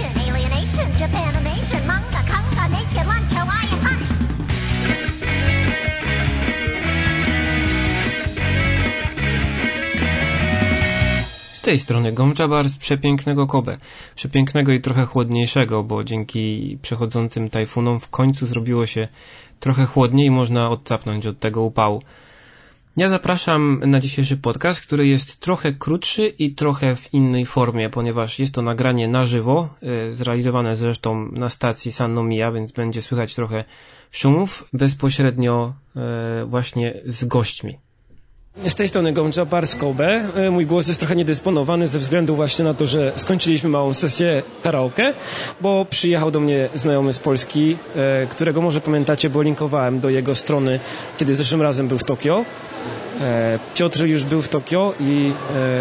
animation, alienation, Japanimation, manga, naked lunch, Hawaiian punch. Z tej strony Gomczabar z przepięknego Kobe. Przepięknego i trochę chłodniejszego, bo dzięki przechodzącym tajfunom w końcu zrobiło się trochę chłodniej i można odcapnąć od tego upału. Ja zapraszam na dzisiejszy podcast, który jest trochę krótszy i trochę w innej formie, ponieważ jest to nagranie na żywo, y, zrealizowane zresztą na stacji San Nomiya, więc będzie słychać trochę szumów bezpośrednio y, właśnie z gośćmi. Z tej strony Gomczapar z Kobe. E, Mój głos jest trochę niedysponowany ze względu właśnie na to, że skończyliśmy małą sesję karaoke, bo przyjechał do mnie znajomy z Polski, którego może pamiętacie, bo linkowałem do jego strony, kiedy zeszłym razem był w Tokio. E, Piotr już był w Tokio i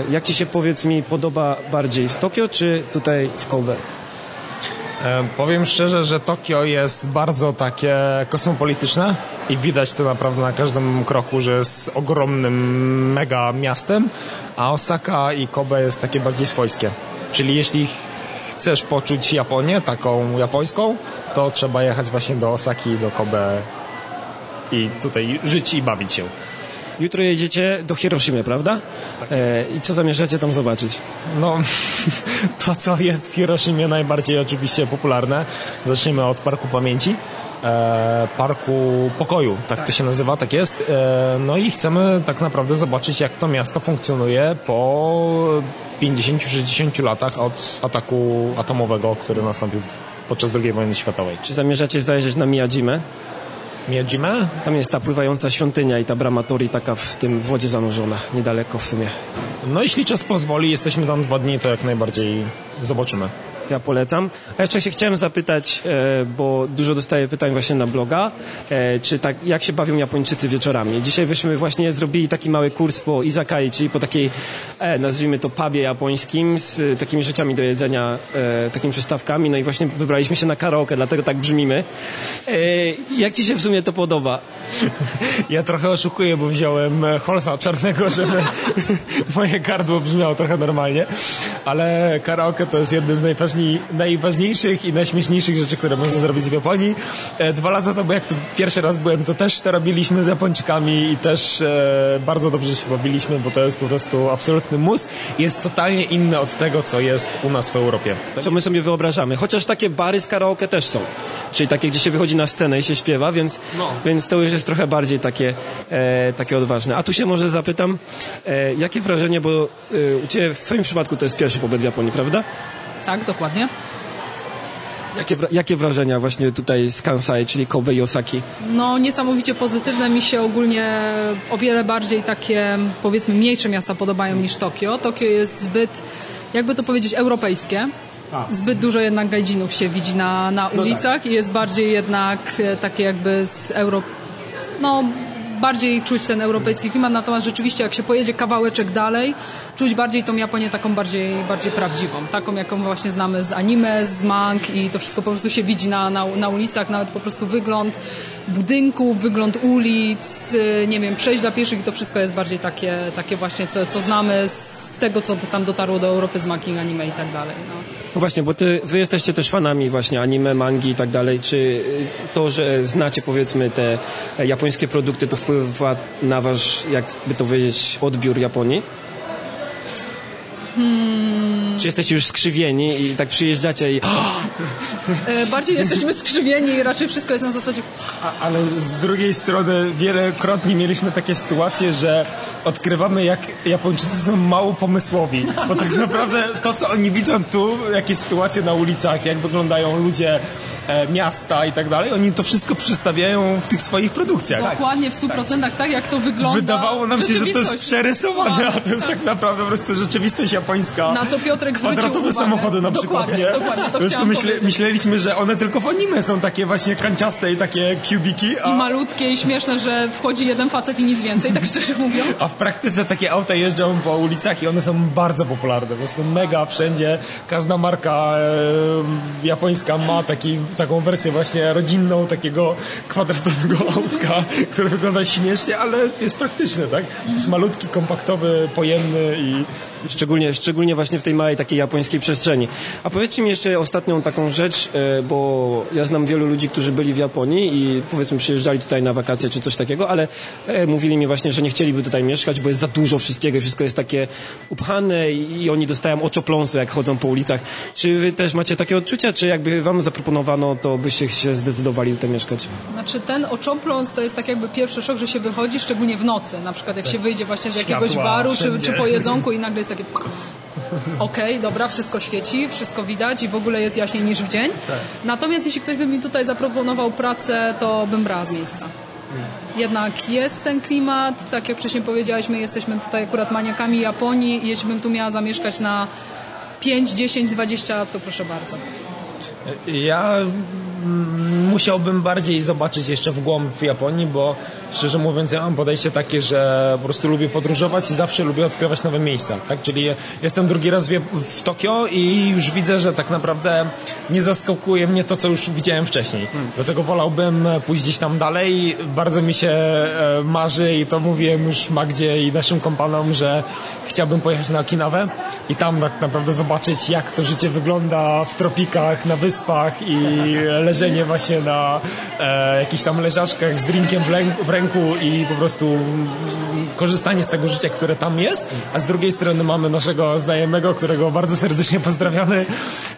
e, jak Ci się powiedz mi podoba bardziej w Tokio czy tutaj w Kobe? E, Powiem szczerze, że Tokio jest bardzo takie kosmopolityczne i widać to naprawdę na każdym kroku, że jest ogromnym mega miastem, a Osaka i Kobe jest takie bardziej swojskie. Czyli jeśli chcesz poczuć Japonię, taką japońską, to trzeba jechać właśnie do Osaki, do Kobe i tutaj żyć i bawić się. Jutro jedziecie do Hiroshimy, prawda? E, I co zamierzacie tam zobaczyć? No, to co jest w Hiroshimie najbardziej oczywiście popularne. Zacznijmy od Parku Pamięci. E, Parku Pokoju, tak, to się nazywa, tak jest. E, no i chcemy tak naprawdę zobaczyć, jak to miasto funkcjonuje po 50-60 latach od ataku atomowego, który nastąpił podczas II wojny światowej. Czy zamierzacie zajrzeć na Miyajimę? Miyajime? Tam jest ta pływająca świątynia i ta brama Tori taka w tym wodzie zanurzona, niedaleko w sumie. No jeśli czas pozwoli, jesteśmy tam dwa dni, to jak najbardziej zobaczymy. To ja polecam. A jeszcze się chciałem zapytać, e, bo dużo dostaję pytań właśnie na bloga, e, czy tak, jak się bawią Japończycy wieczorami. Dzisiaj wyśmy właśnie zrobili taki mały kurs po izakai, czyli po takiej, nazwijmy to pubie japońskim, z e, takimi rzeczami do jedzenia, e, takimi przystawkami, no i właśnie wybraliśmy się na karaoke, dlatego tak brzmimy. E, jak ci się w sumie to podoba? Ja trochę oszukuję, bo wziąłem e, Holsa czarnego, żeby moje gardło brzmiało trochę normalnie, ale karaoke to jest jedne z najważniej, najważniejszych i najśmieszniejszych rzeczy, które można zrobić w Japonii. E, Dwa lata temu, jak tu pierwszy raz byłem, to też to robiliśmy z Japończykami i też e, bardzo dobrze się bawiliśmy, bo to jest po prostu absolutny mus. Jest totalnie inne od tego, co jest u nas w Europie. To my sobie wyobrażamy. Chociaż takie bary z karaoke też są. Czyli takie, gdzie się wychodzi na scenę i się śpiewa, więc, więc to już jest trochę bardziej takie, e, takie odważne. A tu się może zapytam, e, jakie wrażenie, bo e, u Ciebie w Twoim przypadku to jest pierwszy pobyt w Japonii, prawda? Tak, dokładnie. Jakie, jakie wrażenia właśnie tutaj z Kansai, czyli Kobe i Osaki? No niesamowicie pozytywne. Mi się ogólnie o wiele bardziej takie, powiedzmy, mniejsze miasta podobają niż Tokio. Tokio jest zbyt, jakby to powiedzieć, europejskie. Zbyt dużo jednak gajdzinów się widzi na, na ulicach i jest bardziej jednak e, takie jakby z Euro... No, bardziej czuć ten europejski klimat, natomiast rzeczywiście jak się pojedzie kawałeczek dalej, czuć bardziej tą Japonię taką bardziej, bardziej prawdziwą, taką jaką właśnie znamy z anime, z mang i to wszystko po prostu się widzi na, na, na ulicach, nawet po prostu wygląd budynków, wygląd ulic, y, nie wiem, przejść dla pieszych i to wszystko jest bardziej takie, takie właśnie, co, co znamy z tego, co tam dotarło do Europy z mangi, anime i tak dalej. No. No właśnie, bo ty, wy jesteście też fanami właśnie anime, mangi i tak dalej. Czy y, to, że znacie powiedzmy te japońskie produkty, to wpływa na wasz, jakby to powiedzieć, odbiór Japonii? Czy jesteście już skrzywieni i tak przyjeżdżacie i E, Bardziej jesteśmy skrzywieni i raczej wszystko jest na zasadzie A, ale z drugiej strony wielokrotnie mieliśmy takie sytuacje, że odkrywamy jak Japończycy są mało pomysłowi, bo tak naprawdę to co oni widzą tu, jakie sytuacje na ulicach, jak wyglądają ludzie, e, miasta i tak dalej, oni to wszystko przedstawiają w tych swoich produkcjach. dokładnie w 100% tak, jak to wygląda. Wydawało nam się, że to jest przerysowane, a to jest Tak. tak naprawdę po prostu rzeczywistość japońska. Na co Piotrek zwrócił Kwadratowe uwagę. samochody na przykład, Dokładnie, nie? dokładnie, to po myśle, myśleliśmy, że one tylko w anime są takie właśnie kanciaste i takie kubiki, a... I malutkie i śmieszne, że wchodzi jeden facet i nic więcej, tak szczerze mówiąc. A w praktyce takie auta jeżdżą po ulicach i one są bardzo popularne. Po prostu mega wszędzie. Każda marka e, japońska ma taki taką wersję właśnie rodzinną, takiego kwadratowego autka, które wygląda śmiesznie, ale jest praktyczne, tak? Jest malutki, kompaktowy, pojemny i Szczególnie, szczególnie właśnie w tej małej takiej japońskiej przestrzeni. A powiedzcie mi jeszcze ostatnią taką rzecz, e, bo ja znam wielu ludzi, którzy byli w Japonii i powiedzmy przyjeżdżali tutaj na wakacje czy coś takiego, ale e, mówili mi właśnie, że nie chcieliby tutaj mieszkać, bo jest za dużo wszystkiego i wszystko jest takie upchane i oni dostają oczopląsu, jak chodzą po ulicach. Czy wy też macie takie odczucia, czy jakby wam zaproponowano, to byście się zdecydowali tutaj mieszkać? Znaczy ten oczopląs to jest tak jakby pierwszy szok, że się wychodzi, szczególnie w nocy. Na przykład jak się wyjdzie właśnie z jakiegoś Światła baru czy, czy po jedzonku i nagle jest takie... Okej, dobra, wszystko świeci, wszystko widać i w ogóle jest jaśniej niż w dzień. Natomiast jeśli ktoś by mi tutaj zaproponował pracę, to bym brała z miejsca. Jednak jest ten klimat, tak jak wcześniej powiedziałeś, my jesteśmy tutaj akurat maniakami Japonii i jeśli bym tu miała zamieszkać na 5, 10, 20 lat, to proszę bardzo. Ja mm, musiałbym bardziej zobaczyć jeszcze w głąb Japonii, bo szczerze mówiąc ja mam podejście takie, że po prostu lubię podróżować i zawsze lubię odkrywać nowe miejsca, tak? Czyli jestem drugi raz w, Tokio i już widzę, że tak naprawdę nie zaskakuje mnie to, co już widziałem wcześniej. Dlatego wolałbym pójść gdzieś tam dalej. Bardzo mi się e, marzy i to mówiłem już Magdzie i naszym kompanom, że chciałbym pojechać na Okinawę i tam tak naprawdę zobaczyć, jak to życie wygląda w tropikach, na wyspach i leżenie właśnie na e, jakichś tam leżaczkach z drinkiem w, lę- i po prostu korzystanie z tego życia, które tam jest, a z drugiej strony mamy naszego znajomego, którego bardzo serdecznie pozdrawiamy,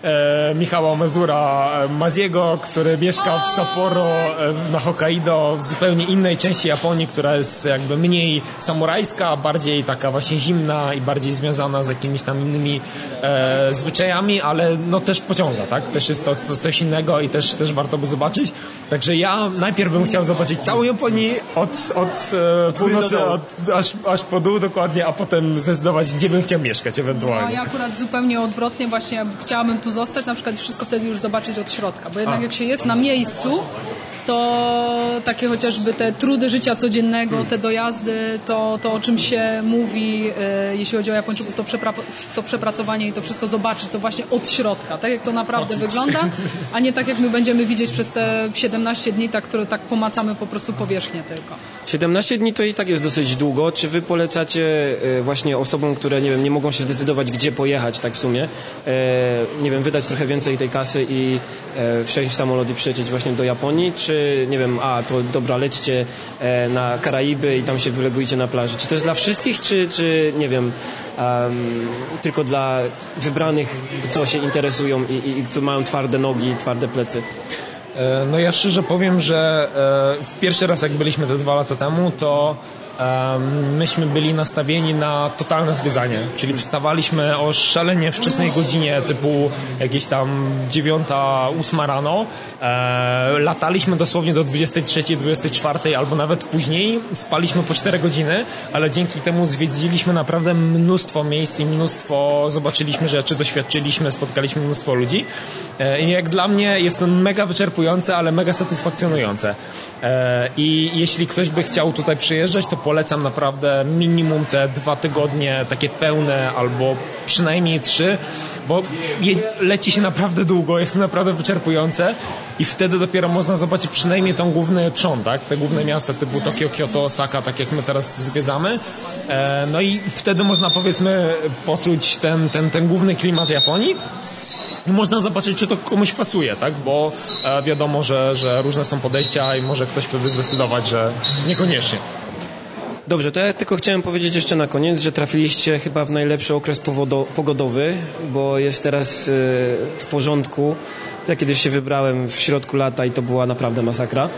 e, Michała Mazura e, Maziego, który mieszka w Sapporo e, na Hokkaido, w zupełnie innej części Japonii, która jest jakby mniej samurajska, bardziej taka właśnie zimna i bardziej związana z jakimiś tam innymi e, zwyczajami, ale no też pociąga, tak? Też jest to co- coś innego i też, też warto by zobaczyć. Także ja najpierw bym chciał zobaczyć całą Japonię od, od e, północy od, aż, aż po dół dokładnie, a potem zdecydować, gdzie bym chciał mieszkać No, ewentualnie. ja akurat zupełnie odwrotnie właśnie chciałabym tu zostać, na przykład wszystko wtedy już zobaczyć od środka, bo jednak jak się jest na miejscu, to takie chociażby te trudy życia codziennego, te dojazdy, to, to o czym się mówi, e, jeśli chodzi o Japończyków, to, przepra- to przepracowanie i to wszystko zobaczyć, to właśnie od środka, tak jak to naprawdę wygląda, a nie tak jak my będziemy widzieć przez te 17 dni, tak, które tak pomacamy po prostu powierzchnię tylko. 17 dni to i tak jest dosyć długo. Czy wy polecacie e, właśnie osobom, które nie wiem, nie mogą się zdecydować, gdzie pojechać tak w sumie, e, nie wiem, wydać trochę więcej tej kasy i wsiąść w samolot i przylecieć właśnie do Japonii, czy nie wiem, a to dobra, lećcie e, na Karaiby i tam się wylegujcie na plaży. Czy to jest dla wszystkich, czy, czy nie wiem, em, tylko dla wybranych, co się interesują i, i, i co mają twarde nogi, twarde plecy? E, No ja szczerze powiem, że e, pierwszy raz jak byliśmy te dwa lata temu, to myśmy byli nastawieni na totalne zwiedzanie, czyli wstawaliśmy o szalenie wczesnej godzinie, typu jakieś tam dziewiąta, ósma rano, lataliśmy dosłownie do 23, 24 albo nawet później, spaliśmy po 4 godziny, ale dzięki temu zwiedziliśmy naprawdę mnóstwo miejsc i mnóstwo zobaczyliśmy rzeczy, doświadczyliśmy, spotkaliśmy mnóstwo ludzi. E, i jak dla mnie jest to mega wyczerpujące, ale mega satysfakcjonujące. E, I jeśli ktoś by chciał tutaj przyjeżdżać, to polecam naprawdę minimum te dwa tygodnie takie pełne albo przynajmniej trzy, bo je, leci się naprawdę długo, jest to naprawdę wyczerpujące i wtedy dopiero można zobaczyć przynajmniej tą główny trzon, tak? Te główne miasta typu Tokio, Kyoto, Osaka, tak jak my teraz zwiedzamy. E, no i wtedy można powiedzmy poczuć ten, ten, ten główny klimat Japonii. Można zobaczyć, czy to komuś pasuje, tak? Bo e, wiadomo, że, że różne są podejścia i może ktoś wtedy zdecydować, że niekoniecznie. Dobrze, to ja tylko chciałem powiedzieć jeszcze na koniec, że trafiliście chyba w najlepszy okres pogodowy, bo jest teraz y, w porządku. Ja kiedyś się wybrałem w środku lata i to była naprawdę masakra.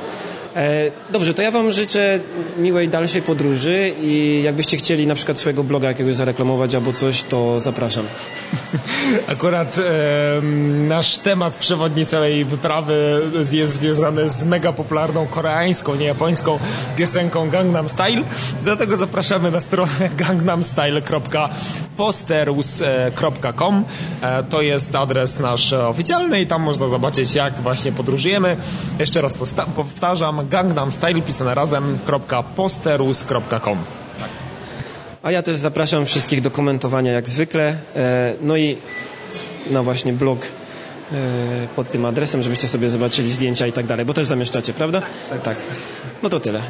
E, dobrze, to ja Wam życzę miłej dalszej podróży i jakbyście chcieli na przykład swojego bloga jakiegoś zareklamować albo coś, to zapraszam. Akurat e, nasz temat przewodni całej wyprawy jest związany z mega popularną koreańską, nie japońską piosenką Gangnam Style. Dlatego zapraszamy na stronę gangnamstyle.posterus.com. E, to jest adres nasz oficjalny i tam można zobaczyć, jak właśnie podróżujemy. Jeszcze raz posta- Gangnam Style pisane razem .posterus.com. A ja też zapraszam wszystkich do komentowania jak zwykle. E, no i na właśnie blog e, pod tym adresem, żebyście sobie zobaczyli zdjęcia i tak dalej, bo też zamieszczacie, prawda? Tak. tak. No to tyle.